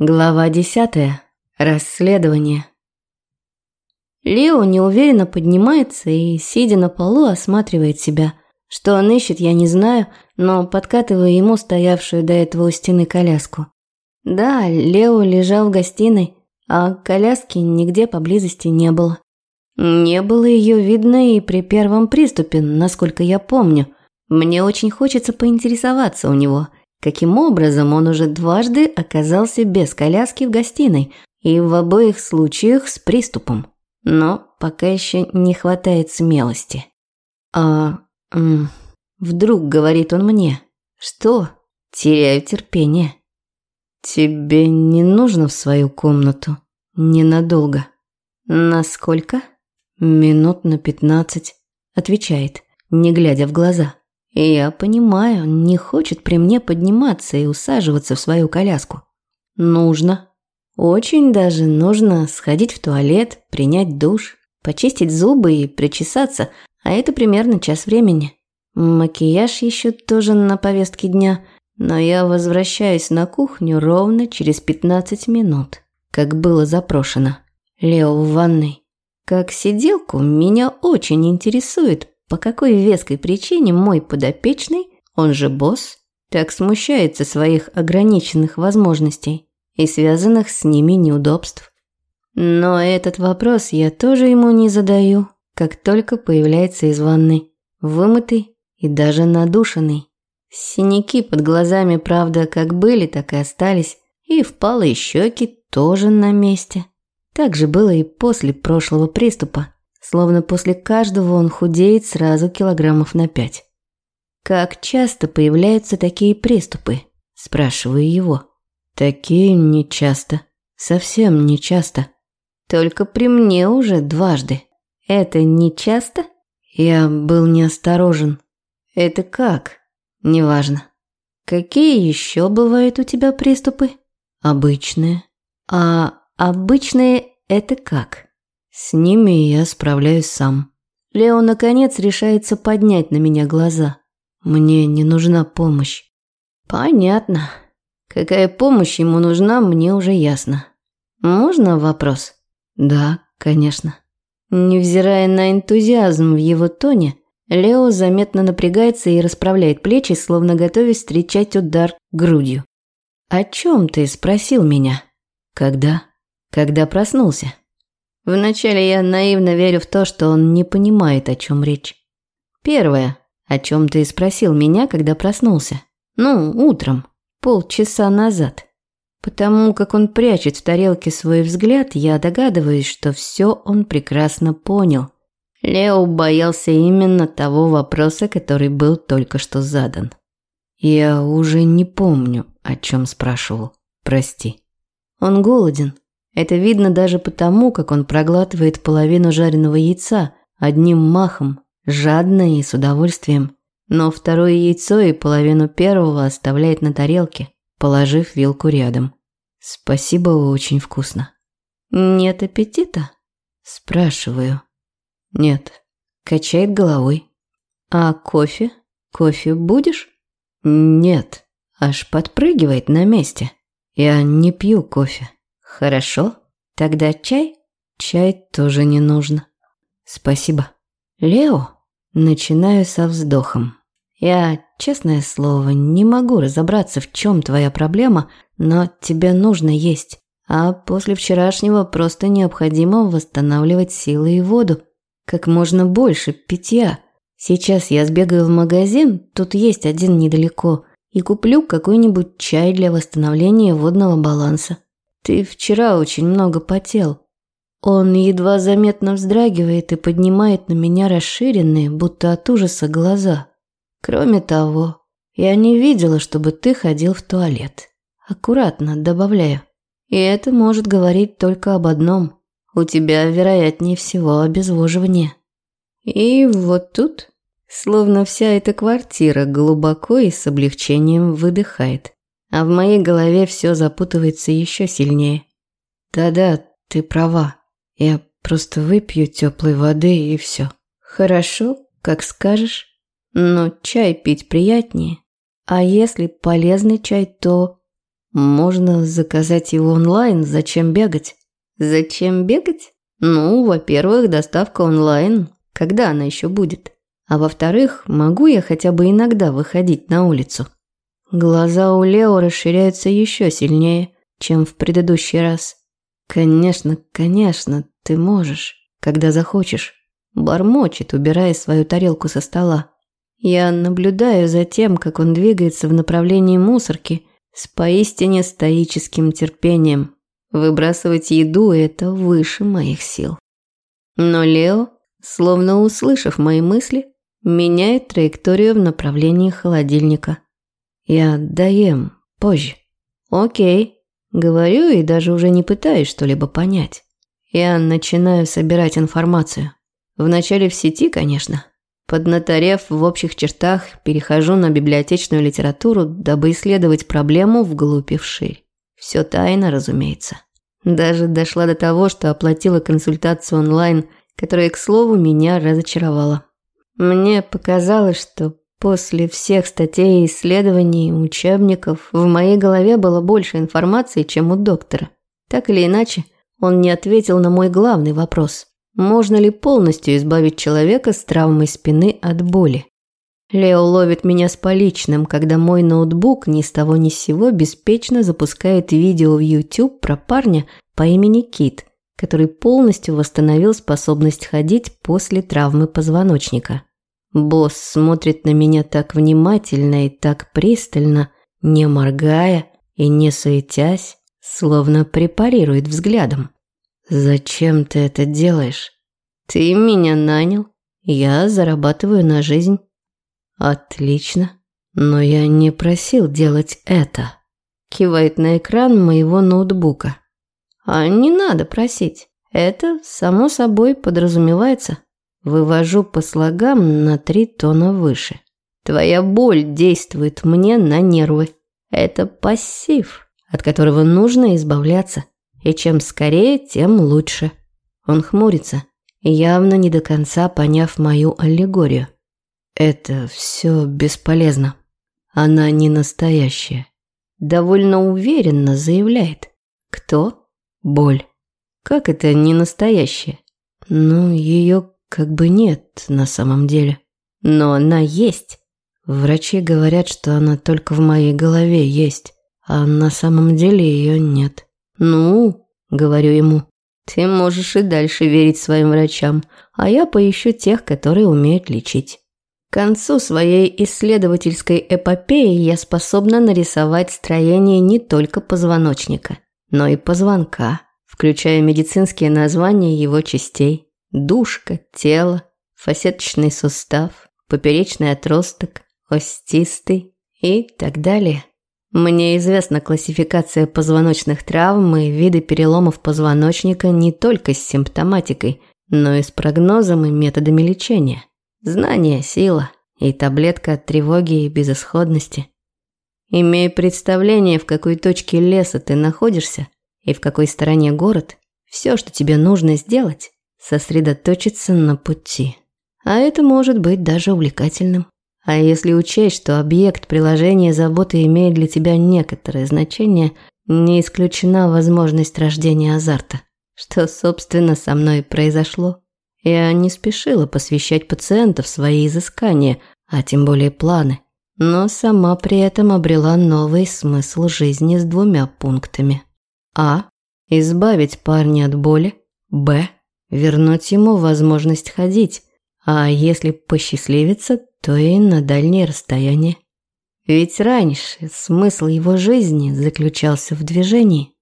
Глава десятая. Расследование. Лео неуверенно поднимается и, сидя на полу, осматривает себя. Что он ищет, я не знаю, но подкатываю ему стоявшую до этого у стены коляску. Да, Лео лежал в гостиной, а коляски нигде поблизости не было. Не было ее видно и при первом приступе, насколько я помню. Мне очень хочется поинтересоваться у него – Каким образом он уже дважды оказался без коляски в гостиной и в обоих случаях с приступом. Но пока еще не хватает смелости. А... М, вдруг говорит он мне. Что? Теряю терпение. Тебе не нужно в свою комнату. Ненадолго. Насколько? Минут на пятнадцать. Отвечает, не глядя в глаза. И я понимаю, не хочет при мне подниматься и усаживаться в свою коляску. Нужно. Очень даже нужно сходить в туалет, принять душ, почистить зубы и причесаться, а это примерно час времени. Макияж еще тоже на повестке дня, но я возвращаюсь на кухню ровно через 15 минут, как было запрошено. Лео в ванной. Как сиделку меня очень интересует, по какой веской причине мой подопечный, он же босс, так смущается своих ограниченных возможностей и связанных с ними неудобств? Но этот вопрос я тоже ему не задаю, как только появляется из ванной, вымытый и даже надушенный. Синяки под глазами, правда, как были, так и остались, и впалые щеки тоже на месте. Так же было и после прошлого приступа. Словно после каждого он худеет сразу килограммов на пять. «Как часто появляются такие приступы?» – спрашиваю его. «Такие нечасто. Совсем нечасто. Только при мне уже дважды. Это нечасто?» Я был неосторожен. «Это как?» «Неважно». «Какие еще бывают у тебя приступы?» «Обычные». «А обычные – это как?» С ними я справляюсь сам. Лео, наконец, решается поднять на меня глаза. Мне не нужна помощь. Понятно. Какая помощь ему нужна, мне уже ясно. Можно вопрос? Да, конечно. Невзирая на энтузиазм в его тоне, Лео заметно напрягается и расправляет плечи, словно готовясь встречать удар грудью. «О чем ты?» – спросил меня. «Когда?» «Когда проснулся?» Вначале я наивно верю в то, что он не понимает, о чем речь. Первое, о чем ты спросил меня, когда проснулся. Ну, утром, полчаса назад. Потому как он прячет в тарелке свой взгляд, я догадываюсь, что все он прекрасно понял. Лео боялся именно того вопроса, который был только что задан. Я уже не помню, о чем спрашивал. Прости. Он голоден, это видно даже потому, как он проглатывает половину жареного яйца одним махом, жадно и с удовольствием. Но второе яйцо и половину первого оставляет на тарелке, положив вилку рядом. Спасибо, очень вкусно. Нет аппетита? Спрашиваю. Нет. Качает головой. А кофе? Кофе будешь? Нет. Аж подпрыгивает на месте. Я не пью кофе. Хорошо. Тогда чай? Чай тоже не нужно. Спасибо. Лео? Начинаю со вздохом. Я, честное слово, не могу разобраться, в чем твоя проблема, но тебе нужно есть. А после вчерашнего просто необходимо восстанавливать силы и воду. Как можно больше питья. Сейчас я сбегаю в магазин, тут есть один недалеко, и куплю какой-нибудь чай для восстановления водного баланса. Ты вчера очень много потел. Он едва заметно вздрагивает и поднимает на меня расширенные, будто от ужаса, глаза. Кроме того, я не видела, чтобы ты ходил в туалет. Аккуратно добавляю. И это может говорить только об одном. У тебя, вероятнее всего, обезвоживание. И вот тут, словно вся эта квартира глубоко и с облегчением выдыхает а в моей голове все запутывается еще сильнее. Да-да, ты права. Я просто выпью теплой воды и все. Хорошо, как скажешь. Но чай пить приятнее. А если полезный чай, то... Можно заказать его онлайн, зачем бегать? Зачем бегать? Ну, во-первых, доставка онлайн. Когда она еще будет? А во-вторых, могу я хотя бы иногда выходить на улицу? Глаза у Лео расширяются еще сильнее, чем в предыдущий раз. Конечно, конечно, ты можешь, когда захочешь. Бормочет, убирая свою тарелку со стола. Я наблюдаю за тем, как он двигается в направлении мусорки с поистине стоическим терпением. Выбрасывать еду – это выше моих сил. Но Лео, словно услышав мои мысли, меняет траекторию в направлении холодильника. Я доем позже. Окей, говорю и даже уже не пытаюсь что-либо понять. Я начинаю собирать информацию. Вначале в сети, конечно. Поднаторев в общих чертах, перехожу на библиотечную литературу, дабы исследовать проблему вглубь и вширь. Все тайно, разумеется. Даже дошла до того, что оплатила консультацию онлайн, которая, к слову, меня разочаровала. Мне показалось, что после всех статей, исследований, учебников в моей голове было больше информации, чем у доктора. Так или иначе, он не ответил на мой главный вопрос. Можно ли полностью избавить человека с травмой спины от боли? Лео ловит меня с поличным, когда мой ноутбук ни с того ни с сего беспечно запускает видео в YouTube про парня по имени Кит, который полностью восстановил способность ходить после травмы позвоночника. Босс смотрит на меня так внимательно и так пристально, не моргая и не суетясь, словно препарирует взглядом. «Зачем ты это делаешь? Ты меня нанял, я зарабатываю на жизнь». «Отлично, но я не просил делать это», – кивает на экран моего ноутбука. «А не надо просить, это само собой подразумевается». Вывожу по слогам на три тона выше. Твоя боль действует мне на нервы. Это пассив, от которого нужно избавляться. И чем скорее, тем лучше. Он хмурится, явно не до конца поняв мою аллегорию. Это все бесполезно. Она не настоящая. Довольно уверенно заявляет. Кто? Боль. Как это не настоящая? Ну, ее как бы нет на самом деле. Но она есть. Врачи говорят, что она только в моей голове есть, а на самом деле ее нет. «Ну», – говорю ему, – «ты можешь и дальше верить своим врачам, а я поищу тех, которые умеют лечить». К концу своей исследовательской эпопеи я способна нарисовать строение не только позвоночника, но и позвонка, включая медицинские названия его частей. Душка, тело, фасеточный сустав, поперечный отросток, остистый и так далее. Мне известна классификация позвоночных травм и виды переломов позвоночника не только с симптоматикой, но и с прогнозом и методами лечения. Знание – сила, и таблетка от тревоги и безысходности. Имея представление, в какой точке леса ты находишься и в какой стороне город, все, что тебе нужно сделать – сосредоточиться на пути. А это может быть даже увлекательным. А если учесть, что объект приложения заботы имеет для тебя некоторое значение, не исключена возможность рождения азарта. Что, собственно, со мной произошло. Я не спешила посвящать пациентов свои изыскания, а тем более планы. Но сама при этом обрела новый смысл жизни с двумя пунктами. А. Избавить парня от боли. Б. Вернуть ему возможность ходить. А если посчастливится, то и на дальние расстояния. Ведь раньше смысл его жизни заключался в движении.